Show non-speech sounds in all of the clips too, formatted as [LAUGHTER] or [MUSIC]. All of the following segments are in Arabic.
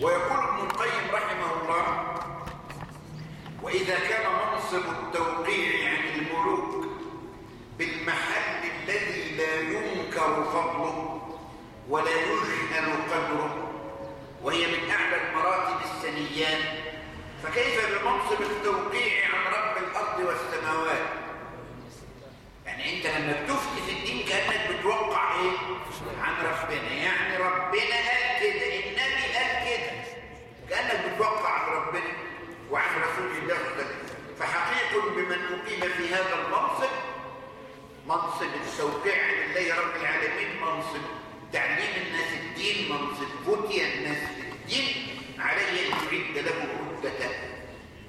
ويقول ابن القيم رحمه الله وإذا كان منصب التوقيع عن الملوك بالمحل الذي لا ينكر فضله ولا يجهل قدره وهي من أعلى المراتب السنيات فكيف بمنصب التوقيع عن رب الأرض والسماوات؟ يعني أنت لما بتفتي في الدين كأنك بتوقع إيه؟ عن ربنا. يعني ربنا قال كده كأنك بتوقع عن ربنا وعن رسول الله صلى فحقيق بمن أقيم في هذا المنصب منصب التوقيع عن الله رب العالمين منصب تعليم الناس الدين منصب فتي الناس الدين عليه أن يعد له عدته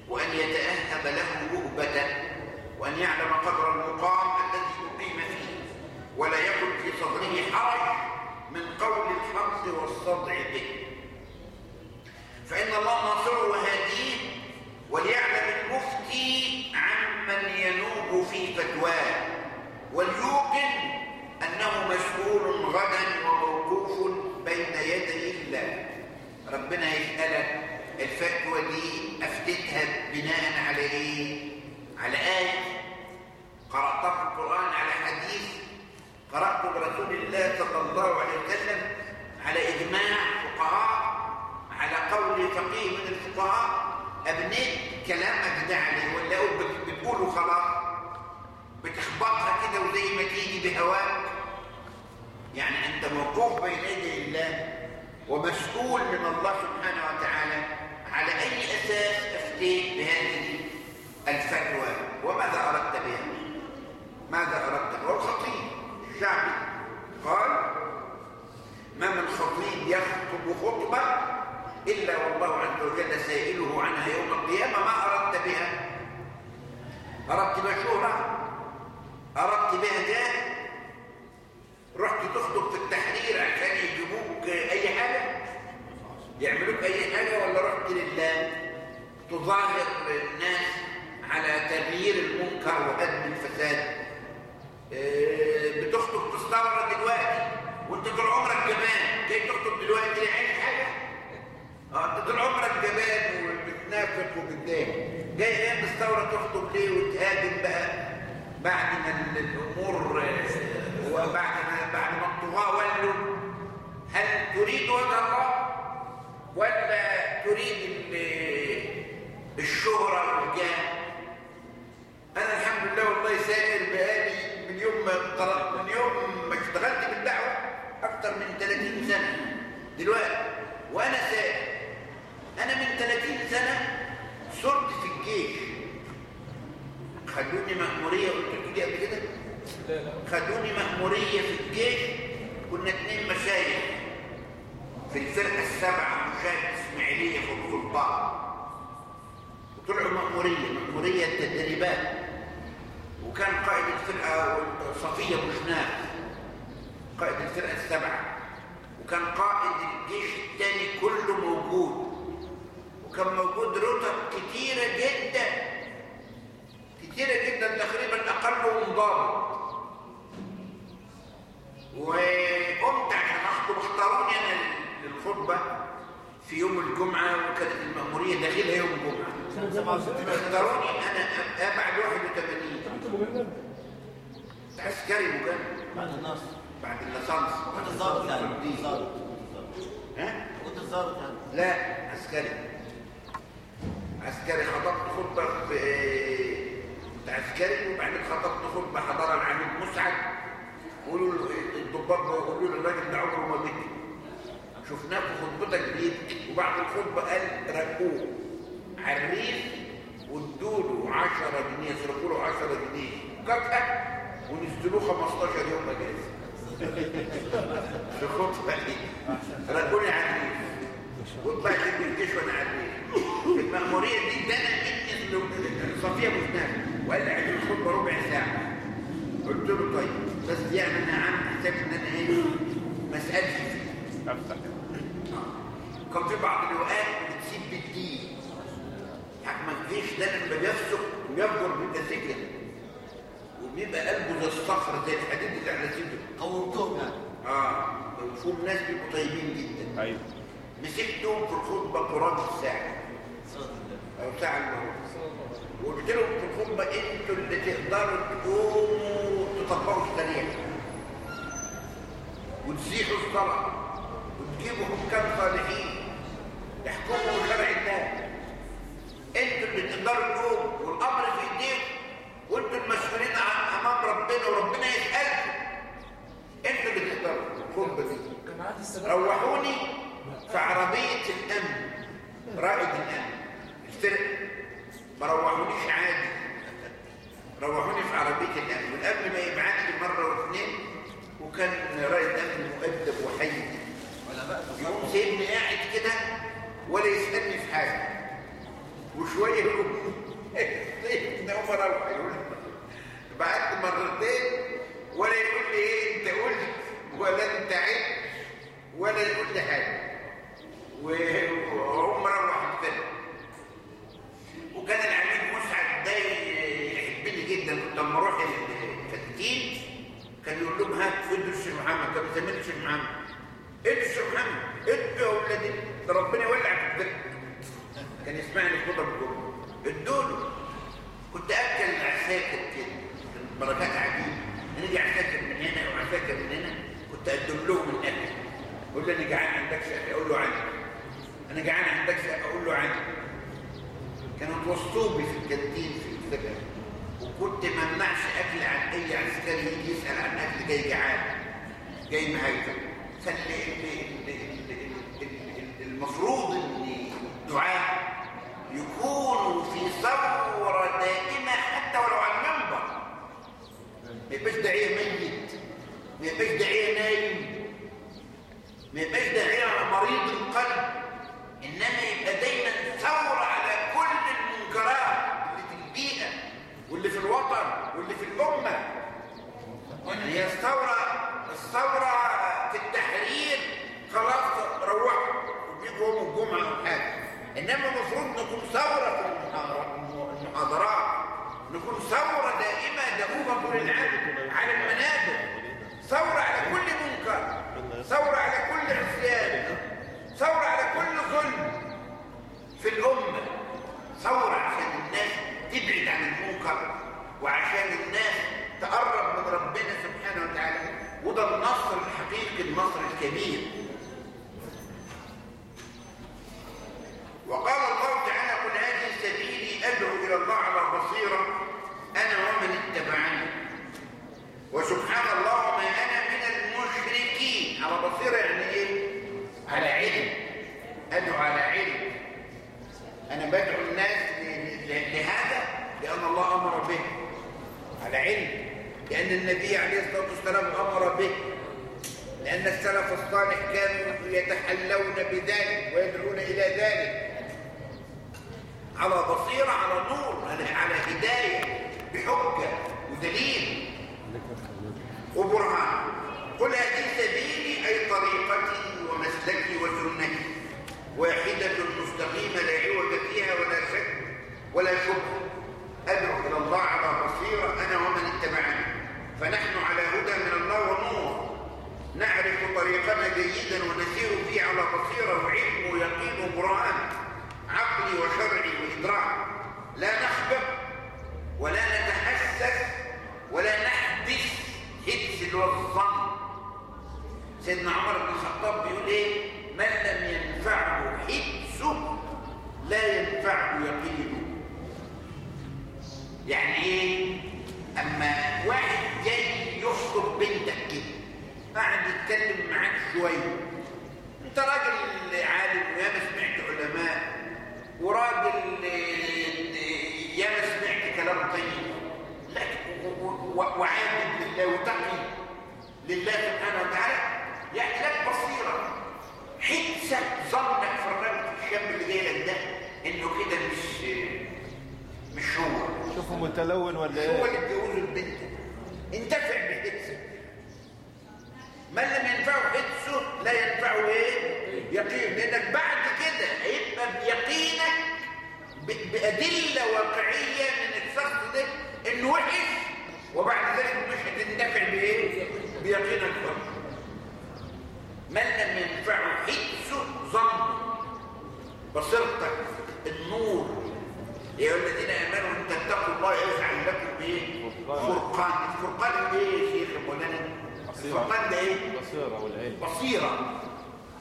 وأن يتأهب له مهبته وأن يعلم قدر المقام الذي يقيم فيه ولا يكن في صدره حرج من قول الحق والصدع به فإن الله ناصره وهاديه وليعلم المفتي عمن ينوب في فتواه وليوقن أنه مسؤول غدا وموقوف بين يدي الله ربنا يسألك الفتوى دي أفتتها بناء على إيه؟ على آية قرأتها في القرآن على حديث قرأت برسول الله صلى الله عليه وسلم على إجماع فقهاء على فقيه من الفقهاء أبنيت كلامك ده عليه ولا بتقوله خلاص. بتخبطها كده وزي ما تيجي بهواك. يعني أنت موقوف بين يدي الله ومسؤول من الله سبحانه وتعالى على أي أساس أفتيت بهذه الفتوى وماذا أردت بها؟ ماذا بها والخطيب الشعبي قال ما من خطيب يخطب خطبة إلا والله عز وجل سائله عنها يوم القيامة ما أردت بها. أردت شهرة أردت بها جاه رحت تخطب في التحرير عشان يجيبوك أي حاجة؟ يعملوك أي حاجة ولا رحت لله؟ تظاهر الناس على تغيير المنكر وهدم الفساد. بتخطب تستورد دلوقتي وانت طول عمرك جبان. جاي تخطب دلوقتي انت طول عمرك جبان وبتنافق وبتدافع جاي أيام تستورد تخطب ليه وتهاجم بقى بعد ما الأمور وبعد ما بعد ما الطغاة ولوا. هل تريد وجه الله ولا تريد الشهرة والجاه؟ أنا الحمد لله والله سائر بقالي من يوم ما من يوم ما اشتغلت بالدعوة أكتر من 30 سنة دلوقتي وأنا سائر. أنا من 30 سنة صرت في الجيش. خدوني مأمورية قلت دي قبل كده؟ خدوني مأمورية في الجيش كنا اتنين مشايخ. في الفرقة السبعة مشاهد إسماعيلية في الخلطاء وطلعوا مأمورية مأمورية التدريبات. وكان قائد الفرقة صفية بوشناف قائد الفرقة السبعة. وكان قائد الجيش الثاني كله موجود. وكان موجود رتب كتيرة جدا. كتيرة جدا تقريبا أقلهم ضابط وقمت عشان أخطب اختاروني أنا للخطبة في يوم الجمعة وكانت المأمورية داخلها يوم الجمعة. اختاروني أنا بعد 81 عسكري مجند بعد النصر. بعد اللصانس كنت الضابط يعني. ها؟ كنت الضابط يعني. لا عسكري. عسكري خطبت خطبة في عسكري وبعدين خطبت خطبة حضرها العميد مسعد. قولوا له الضباط بيقولوا له الراجل ده عمره ما بيجي شفناه في خطبتك دي وبعد الخطبة قال ركوه. عريف وادوا له 10 جنيه يصرفوا له 10 جنيه. مكافأة ونزلوه 15 يوم أجازة. في الخطبة دي. ركوني عريف وطلعت من الجيش وأنا عريف المأمورية دي ده أنا من صفية مسنان وقال لي عايزين الخطبة ربع ساعة. قلت له طيب بس يعني أنا عامل حساب إن أنا إيه؟ ما اسالش فيه كان في بعض الاوقات بتسيب بالدين. حكم الجيش ده لما بيفسق بيبقى سجن. وبيبقى قلبه زي الصخر زي الحديد اللي على صدره قومتهم يعني آه. وفيهم ناس بيبقوا طيبين جدا. أيوه. مسكتهم في الخطبة قرابة ساعة صوت الله أو ساعة إلا ربع وقلت لهم في الخطبة أنتوا اللي تقدروا تقوموا تطبقوا الشريعة وتزيحوا الصلاة وتجيبوا حكام صالحين يحكموا شرع الله أنتوا اللي تقدروا تقوموا والامر في ايديكم وانتوا المسؤولين عن امام ربنا وربنا يسالكم أنتوا اللي تقدروا الخطبه دي جماعات السبب روحوني في عربية الأمن رائد الأمن. الفرق ما روحونيش عادي. روحوني في عربية الأمن. والأمن ما يبعتني مرة واثنين. وكان رائد أمن مؤدب وحي. يقوم سيبني قاعد كده ولا يسألني في حاجة. وشوية يقوم [LAUGHS] ده هم روح. يقول بعد مرتين ولا يقول لي إيه؟ أنت قلت ولا أنت عدت ولا يقول لي حاجة. وهم روح الفيلم وكان العميد مسعد ده يحبني جدا. كنت لما أروح الكانتين كان يقول لهم هات ادوا الشيخ محمد. كان بيسميني الشيخ محمد. ادوا الشيخ محمد؟ ادوا يا ولادي؟ ده ربنا يولع في الدنيا كان يسمعني خطب الجمعة. ادوا له كنت أكل عساكر كده. بركات عجيبة. نيجي عساكر من هنا وعساكر من هنا. كنت اقدم لهم الأكل. يقول لي أنا جعان عندك شقة أقول له عندي أنا جعان عندك شقة أقول له عندي كانوا توصوا بي في الكانتين في السكن وكنت ما امنعش أكل عن أي عسكري يجي يسأل عن أكل جاي جعان. جاي ال- المفروض إن الدعاء يكونوا في ثورة دائمة حتى ولو على المنبر. ما يبقاش داعية ميت. ما يبقاش داعية نايم. ما يبقاش داعيه مريض القلب إنما يبقى دايما ثورة على كل المنكرات اللي في البيئه واللي في الوطن واللي في الأمة. هي الثورة الثورة في التحرير. خلاص روحوا وبيجوا يوم الجمعة أو إنما المفروض نكون ثورة في المحاضرات- نكون ثورة دائمة دؤوبه طول العام على المنابر. ثورة على كل منكر. ثورة على كل عصيان ثورة على كل ظلم في الأمة. ثورة عشان الناس تبعد عن المنكر وعشان الناس تقرب من ربنا سبحانه وتعالى. وده النصر الحقيقي النصر الكبير وقال الله تعالى قل هذه سبيلي أدعو إلى الله على بصيرة أنا ومن اتبعني وسبحان الله ما أنا من المشركين على بصيرة يعني إيه؟ على علم أدعو على علم أنا بدعو الناس ل- ل- لهذا لأن الله أمر به على علم لأن النبي عليه الصلاة والسلام أمر به لأن السلف الصالح كانوا يتحلون بذلك ويدعون إلى ذلك على بصيرة على نور على على هداية بحجة ودليل وبرهان قل هذه سبيلي أي طريقتي ومسلكي وسنتي واحدة مستقيمة لا عوج فيها ولا شك ولا شبهة أدعو إلى الله على بصيرة أنا ومن اتبعني فنحن على هدى من الله ونور نعرف طريقنا جيدا ونسير فيه على بصيرة وعلم ويقين وبرهان عقلي وشرعي وإدراك لا نخبر ولا نتحسس ولا نحدث حدث اللي هو الظن سيدنا عمر بن الخطاب بيقول إيه من لم ينفعه حدسه لا ينفعه يقينه يعني إيه اما واحد جاي يخطب بنتك كده قاعد يتكلم معاك شوية انت راجل عالم وياما سمعت علماء وراجل آه، ياما كلام طيب. لكن وعابد لله وتقي لله سبحانه وتعالى يعني لك بصيره حسك ظنك في الراجل الشاب اللي جاي لك ده إنه كده مش مش هو. شوفوا متلون ولا مش هو إيه اللي اتجوزه البنت انتفع بحدسه من لم ينفعه حدسه لا ينفعه إيه؟ يقين. لأنك بعد كده هيبقى بيقينك ب- بأدلة واقعية من الشخص ده إنه وحش وبعد ذلك مش هتندفع بإيه؟ بيقينك فقط من لم ينفعه حدسه ظنه بصيرتك النور. يا الذين آمنوا إن تتقوا الله يجعل لكم إيه؟ فرقان. الفرقان إيه يا شيخ مولانا؟ الفرقان ده إيه؟ بصيرة والعلم. بصيرة.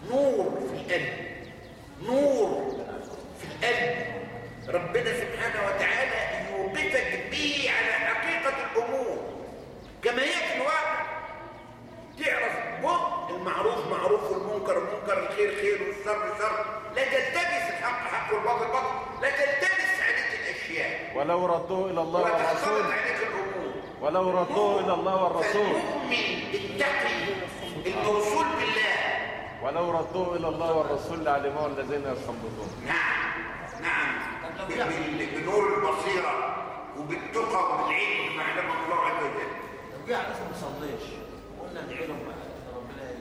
نور في القلب. نور في القلب. ربنا سبحانه وتعالى به على حقيقة الأمور. كما هي في الواقع. تعرف بط المعروف معروف والمنكر منكر الخير خير والشر شر. لا تلتبس الحق حق والباطل باطل. لا تلتبس عليك الأشياء. ولو ردوه إلى الله والرسول. ولو ردوه إلى الله والرسول. فالمؤمن التقي الموصول بالله. ولو ردوه إلى الله والرسول لعلمه الذين يستنبطون. نعم نعم. بنور البصيرة. وبالتقى وبالعلم مع علم الله عز وجل. لو جه على ناس ما تصليش قلنا ندعي لهم بقى ربنا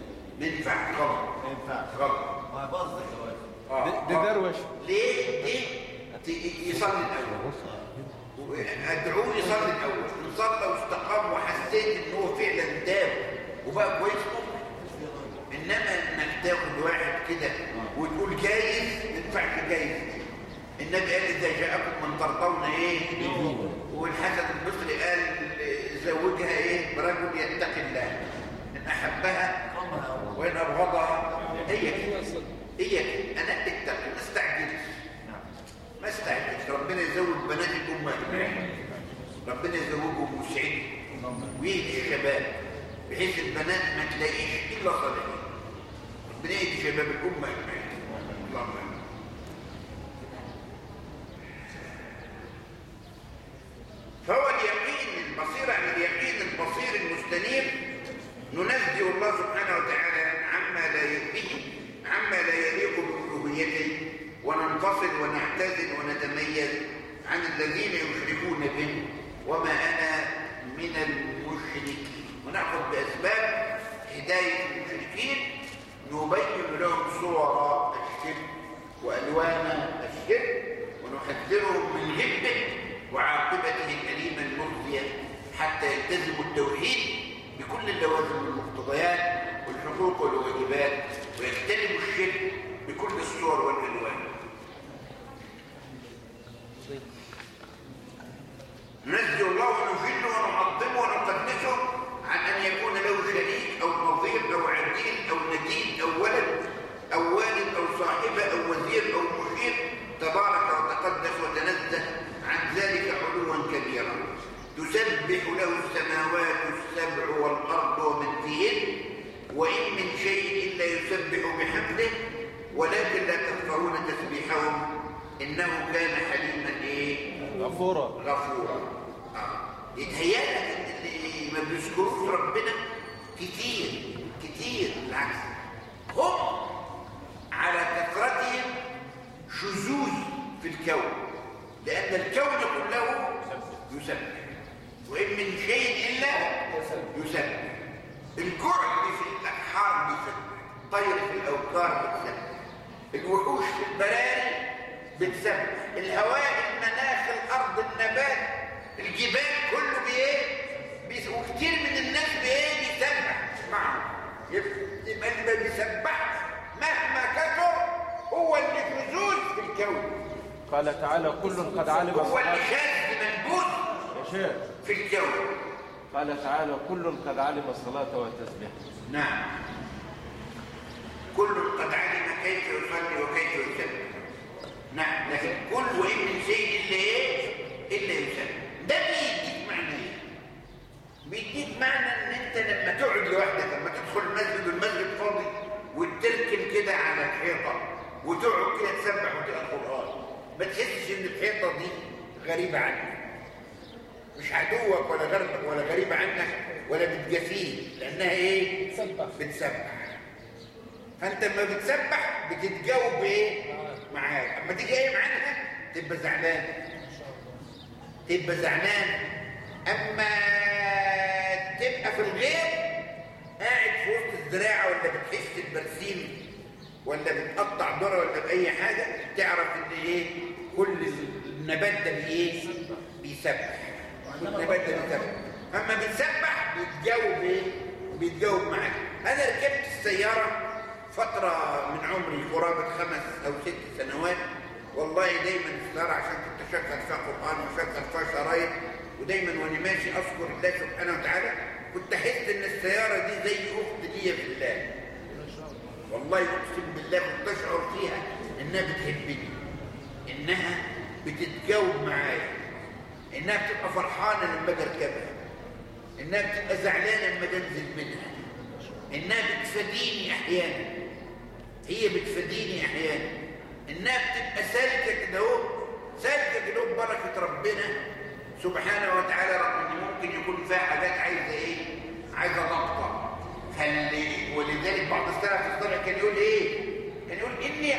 ما ينفعش غلط ما ينفعش. غلط ما باظ الجواز آه. دي دروش. ليه؟ ليه؟ يصلي الأول. أدعوه يصلي الأول. إن صلى واستقام وحسيت إن هو فعلا تاب وبقى كويس إنما إنك تاخد واحد كده وتقول جايز ما ينفعش جايز. النبي قال إذا جاءكم من ترضون إيه؟ والحسن البصري قال زوجها إيه؟ برجل يتقي الله إن أحبها وإن أبغضها هي كده هي كده. أنا اتقي ما استعجلش. ما استعجلش. ربنا يزوج بنات الأمة. ربنا يزوجهم مسعدين ويهدي الشباب بحيث البنات ما تلاقيش إلا صالحين ربنا يهدي شباب الأمة. أجمعين اللهم بكل اللوازم والمقتضيات والحقوق والواجبات ويجتنبوا الشرك بكل الصور والألوان. ننزل الله ونجله ونعظمه ونقدسه عن أن يكون له شريك أو نظير أو عديل أو نديد أو ولد أو والد أو صاحبة أو وزير أو مشير. تبارك وتقدس وتنزه عن ذلك علوا كبيرا. تسبح له السماوات السبع والأرض فيهن وإن من شيء إلا يسبح بحمده ولكن لا تفقهون تسبيحهم إنه كان حليما إيه؟ غفورا غفورا آه. يتهيألك إن اللي ما بيذكروش ربنا كتير بالعكس هم على كثرتهم شذوذ في الكون لأن الكون كله يسبح وإن من شيء إلا يسبح الجعل في الأبحار بيسبح الطير في الأوكار بتسبح الوحوش في البراري بتسبح الهواء المناخ الأرض النبات الجبال كله بإيه بيس... وكتير من الناس بإيه بيسبح معه يبقى يبقى اللي ما بيسبحش مهما كثر هو اللي فزوز في الكون قال تعالى كل قد علم هو اللي صلاته شاذ منبوذ يا شيخ في الكون قال تعالى كل قد علم الصلاة والتسبيح. نعم. كل قد علم كيف يصلي وكيف يسبح. نعم لكن كل وإن شيء إلا إيه إلا يسبح. ده بيديك معنى. إيه بيديك معنى إن أنت لما تقعد لوحدك لما تدخل المسجد والمسجد فاضي وتركن كده على الحيطة وتقعد كده تسبح وتقرأ القرآن ما تحسش إن الحيطة دي غريبة عنك. مش عدوك ولا غربك ولا غريبة عنك ولا بتجافيه لأنها إيه؟ بتسبح. بتسبح فأنت لما بتسبح بتتجاوب بإيه؟ معاك أما تيجي قايم عنها تبقى زعلان تبقى زعلان أما تبقى في الغير قاعد في وسط الزراعة ولا بتحس البرسيم ولا بتقطع ذرة ولا بأي حاجة تعرف إن إيه؟ كل النبات ده بإيه؟ بيسبح النبات ده أما بتسبح بيتجاوب إيه؟ بيتجاوب معاك. أنا ركبت السيارة فترة من عمري قرابة خمس أو ست سنوات. والله دايما السيارة عشان كنت أشغل فيها قرآن وأشغل فيها شرايط. ودايما وأنا ماشي أذكر الله سبحانه وتعالى كنت أحس إن السيارة دي زي أخت ليا في الله. والله أقسم بالله كنت أشعر فيها إنها بتحبني إنها بتتجاوب معايا. إنها بتبقى فرحانة لما أجي أركبها إنها بتبقى زعلانة لما أنزل منها. إنها بتفاديني أحيانا. هي بتفاديني أحيانا. إنها بتبقى سالكة كده أهو سالكة كده أهو ببركة ربنا. سبحانه وتعالى رغم إن ممكن يكون فيها حاجات عايزة إيه؟ عايزة ضبطة فاللي ولذلك بعض السلف الصالح كان يقول إيه؟ كان يقول أثر ذنبي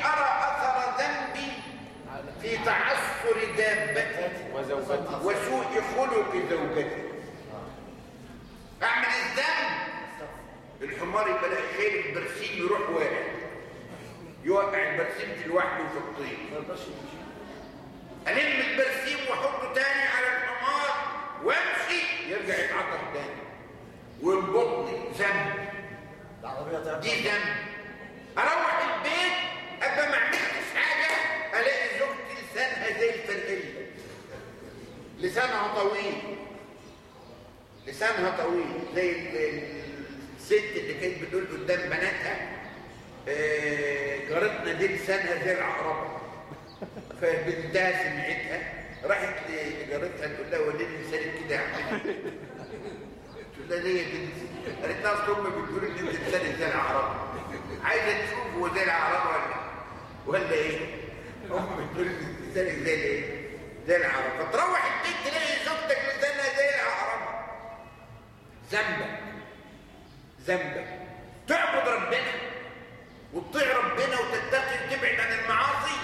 في تعثر وزوجتي وسوء خلق زوجتي أعمل الذنب. الحمار يبقى شايل البرسيم يروح واقع يوقع البرسيم لوحده في الطين. ألم البرسيم وأحطه تاني على الحمار وأمشي. يرجع يتعطل تاني. ويربطني ذنب. دي ذنب. أروح البيت أبقى ما عملتش حاجة ألاقي زوجتي لسانها زي الفرقلة. لسانها طويل. لسانها طويل. زي ال- ال- الست اللي كانت بتقول قدام بناتها آه، جارتنا دي لسانها زي العقربة. فبنتها سمعتها راحت لجارتها تقول لها وليه لسانك كده يا عم. تقول لها ليه يا بنتي؟ قالت لها أصل أمي بتقول إن أنت لسانك زي العقربة. عايزة تشوف هو زي العقربة ولا ولا إيه؟ أمي بتقول ان لسانك زي الايه؟ زي العقربه فتروح البيت تلاقي زوجتك لسانها زي العقربه ذنبك. ذنبك. تعبد ربنا وتطيع ربنا وتتقي وتبعد عن المعاصي.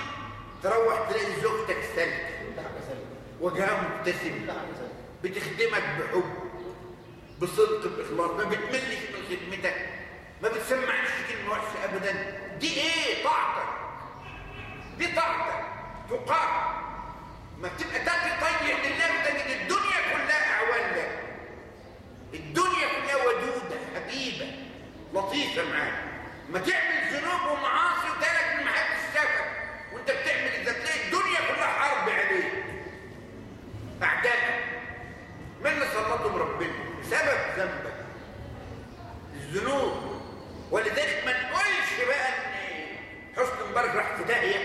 تروح تلاقي زوجتك سلبية وجهها مبتسم. بتخدمك بحب. بصدق بإخلاص. ما بتملش من خدمتك. ما بتسمعش كلمة وحشة ابدا. دي إيه؟ طاعتك. دي طاعتك. تقام ما بتبقى تقي طيب لله تجد الدنيا كلها أعوان لك الدنيا كلها ودودة حبيبة لطيفة معاك. ما تعمل ذنوب ومعاصي وتالك من محدش شافك وأنت بتعمل إذا تلاقي الدنيا كلها حرب عليك. اعدائك من اللي سلطهم ربنا؟ بسبب ذنبك. الذنوب. ولذلك ما نقولش بقى إن حسن مبارك راح في داهية.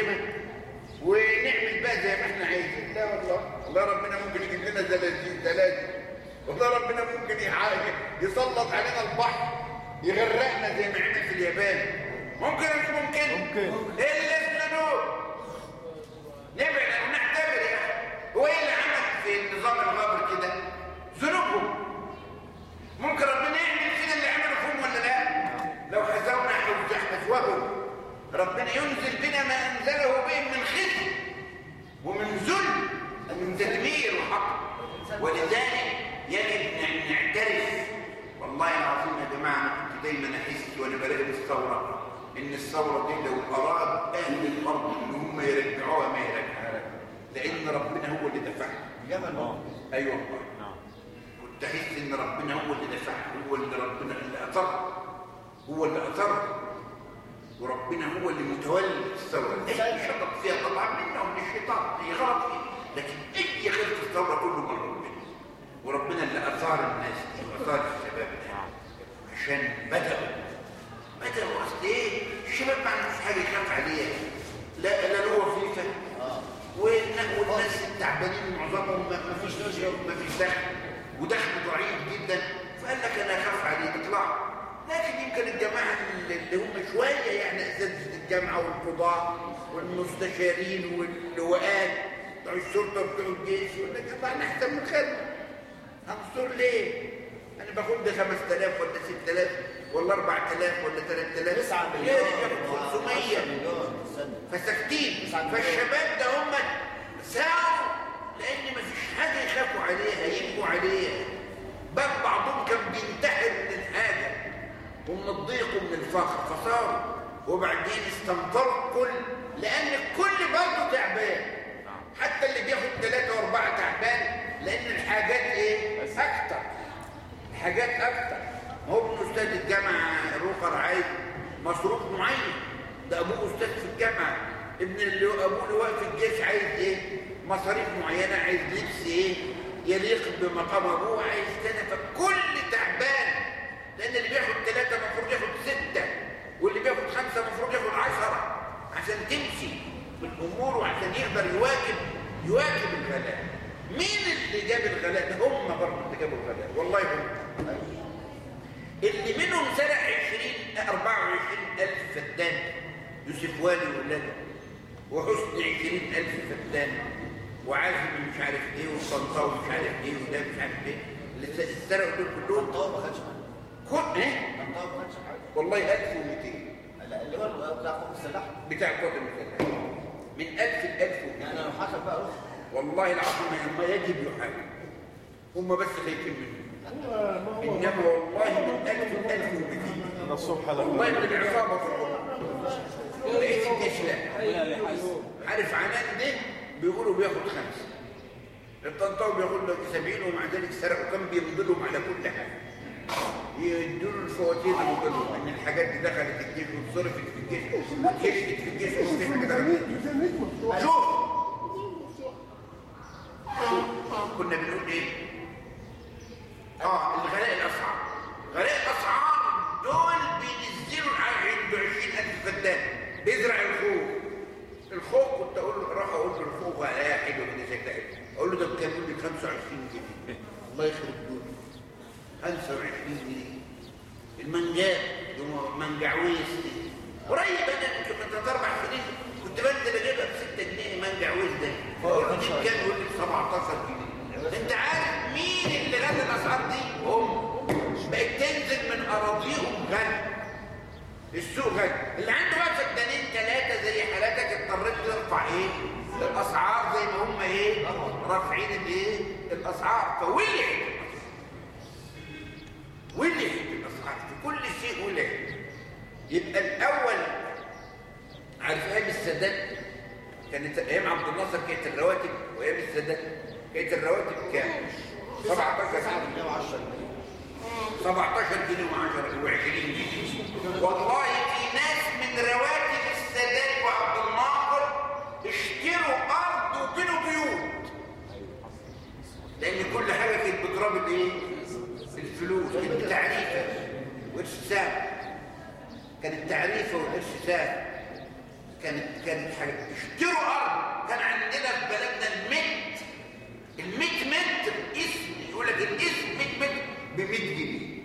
المجرمه ونعمل بقى زي ما إحنا عايزين. لا والله. والله ربنا ممكن يجيب لنا زلازل زلازل والله ربنا ممكن يسلط علينا البحر يغرقنا زي ما عمل في اليابان. ممكن مش ممكن؟ ممكن. إلا الذنوب نبعد ونعتبر يا أخي هو إيه اللي عمل في النظام الغابر كده ذنوبهم ممكن ربنا يعمل فينا اللي عمله فيهم ولا لا لو حزونا حوز حزوهم ربنا ينزل بنا ما أنزله بهم من خزي ومن ذل ومن تدمير وحق. ولذلك يجب أن نعترف. والله العظيم يا جماعة أنا كنت دايما أحس وأنا براقب الثوره إن الثورة دي لو أراد أهل الأرض إن هم يرجعوها ما يرجعوها. لأن ربنا هو اللي دفعها. اليمن أيوه. والله نعم. كنت أحس إن ربنا هو اللي دفعها هو اللي ربنا اللي اثر هو اللي اثر وربنا هو اللي متولي الثوره اي شطط فيها طبعا منه من الشيطان هي غلط فيه لكن أي خير في الثوره كله من ربنا وربنا اللي أثار الناس دي واثار الشباب ده. عشان بدأوا. بدأوا أصل إيه؟ الشباب ما عندوش حاجة يخاف عليها. لا لا له وظيفة. والن- والناس التعبانين معظمهم ما ما فيش ما فيش دخل. ودخل ضعيف جدا. فقال لك أنا أخاف عليه اطلع. لكن يمكن الجماعة اللي هم شوية يعني أساتذة الجامعة والقضاه والمستشارين واللواءات بتوع الشرطه وبتوع الجيش يقول لك أنا أحسن من خدمه هنصور ليه؟ أنا باخد لي 5000 ولا 6000 ولا 4000 ولا 3000 9 ليه مليون ياخد 500 10 مليون فساكتين. فالشباب ده هم ساعوا لأن مفيش حاجة يخافوا عليها يبكوا عليها. بل بعضهم كان بينتحر ومن الضيق ومن الفقر فصاروا. وبعدين استنفروا الكل لأن الكل برضه تعبان. حتى اللي بياخد ثلاثة وأربعة تعبان لأن الحاجات إيه؟ بس. أكتر. الحاجات أكتر. ما هو ابن أستاذ الجامعة روخر عايز مصروف معين. ده أبوه أستاذ في الجامعة. ابن اللي أبوه اللي واقف في الجيش عايز إيه؟ مصاريف معينة عايز لبس إيه؟ يليق بمقام أبوه عايز كذا فكل تعبان لأن اللي بياخد ثلاثة المفروض ياخد سته واللي بياخد خمسه المفروض ياخد عشره عشان تمشي بالامور وعشان يقدر يواكب يواكب الغلاء مين اللي جاب الغلاء ده هم برضه اللي جابوا الغلاء والله هم اللي منهم سرق 20 24 ألف فدان يوسف والي وولاده وحسن 20 ألف فدان وعازم مش عارف إيه وطنطاوي مش عارف إيه وده مش عارف إيه اللي س- سرقوا دول كلهم طبعا ما خدش حاجة كل إيه طبعا ما خدش حاجة والله 1200 بتاع قوه السلاح بتاع من 1000 ل 1200 يعني لو حصل بقى روح والله العظيم ما يجب يحاكم هم بس خايفين منه. إنما والله من 1000 ل 1200 من الصبح والله من العصابه في الأمة. الجيش لا. عارف عنان ده؟ بيقولوا بياخد خمسه الطنطاوي بياخد له 70 ومع ذلك سرقوا كان بيمضلهم على كل حاجة يدوا له الفواتير ويقولوا إن الحاجات دي دخلت الجيش وصرفت في الجيش. واتكشفت في الجيش وفي حاجة دخلت الجيش شوف! شوف. كنا بنقول إيه؟ آه الغلاء الأسعار. غلاء الأسعار دول بينزلوا عنده 20000 فدان بيزرع الخوخ. الخوخ كنت أقول له راح أقول له الخوخ غلاء حلو كده شكلها أقول له ده بكام؟ لي 25 جنيه. الله يخرب دوني 25 جنيه المنجات يوم منجعويس دي قريب أنا يمكن من ثلاث أربع سنين. كنت بنزل أجيبها ب 6 جنيه منجعويس ده. أقول له دي بكام يقول لي ب 17 جنيه أنت عارف مين اللي غنى الأسعار دي؟ هم. بقت تنزل من أراضيهم غنى. السوق غنى. اللي عنده بقى فدانين ثلاثة زي حالاتك اضطريت ترفع إيه؟ الأسعار زي ما هم إيه؟ رافعين الإيه؟ الأسعار. ولعت الاسعار في كل شيء ولعت يبقى الأول عارف أيام السادات؟ كانت أيام عبد الناصر كانت الرواتب وأيام السادات كانت الرواتب كام؟ 17 جنيه 17 جنيه و10 و20 جنيه. والله في ناس من رواتب السادات وعبد الناصر اشتروا ارض وبنوا بيوت لأن كل حاجة كانت بتراب الايه الفلوس كانت تعريفه وقرش ساعه كانت تعريفه وقرش ساعه كانت كانت حاجة اشتروا ارض كان عندنا في بلدنا المت المت متر اسم يقول لك الاسم مت متر ب 100 جنيه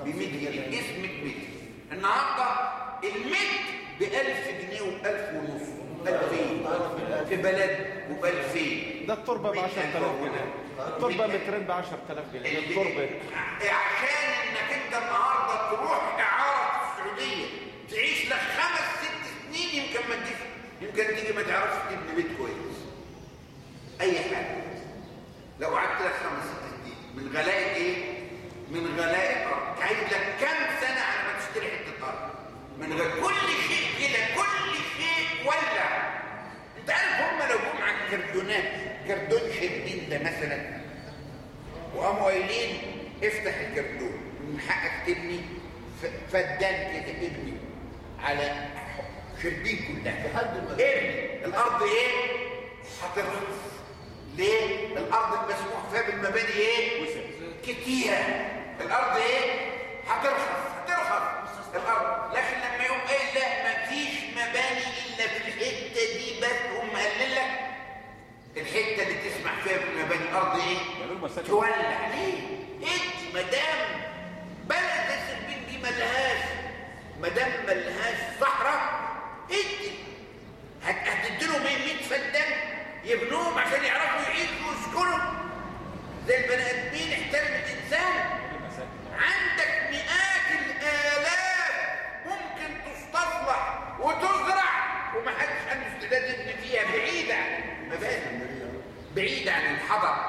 ب 100 جنيه اسم 100 متر النهارده المت ب 1000 جنيه و1000 ونص 2000 في بلد وب 2000 ده التربه ب 10000 جنيه التربه مترين ب 10000 جنيه التربه عشان انك انت النهارده تروح اعاره في السعوديه تعيش لك خمس ست سنين يمكن ما تجيش يمكن تيجي ما تعرفش تبني بيت كويس. أي حاجة. لو قعدت لك خمس ست سنين من غلاء إيه؟ من غلاء الأرض. عايز لك كام سنة على ما تشتري حتة أرض؟ من غير كل شيء كده كل شيء ولع. أنت عارف هم لو جم على الكردونات كردون شربين ده مثلا وقاموا قايلين افتح الكردون من حقك تبني فدان كده ابني على شربين كلها. ما- ابني الأرض إيه؟ هترخص ليه؟ الأرض المسموح فيها بالمباني إيه؟ كتيرة. الأرض إيه؟ هترخص هترخص الأرض. لكن لما يقوم قايل لا مفيش مباني إلا في الحتة دي بس. قوم مقلل لك الحتة اللي تسمح فيها بالمباني. الأرض إيه؟ تولع. ليه؟ انت مدام بلد السربين دي ملهاش. مدام ملهاش other